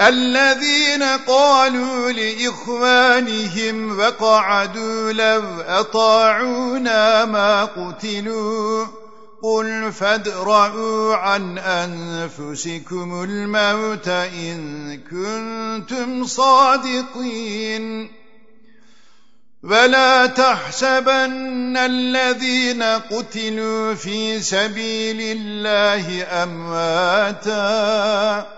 الذين قالوا لإخوانهم وقعدوا لو أطاعونا ما قتلوا قل فادرعوا عن أنفسكم الموت إن كنتم صادقين. ولا تحسبن الذين قتلوا في سبيل الله أمواتاً.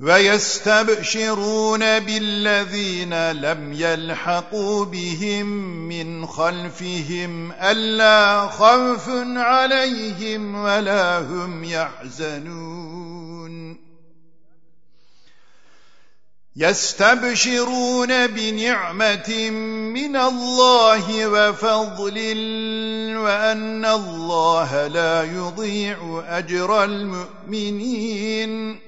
ويستبشرون بالذين لم يلحقوا بهم من خلفهم ألا خوف عليهم ولا هم يحزنون. يستبشرون بنعمة من الله وفضل وأن الله لا يضيع أجر المؤمنين.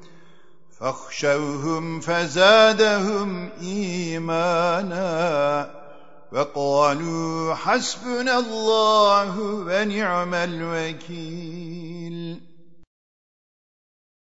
فاخشوهم فزادهم إيمانا وقالوا حسبنا الله ونعم الوكيل.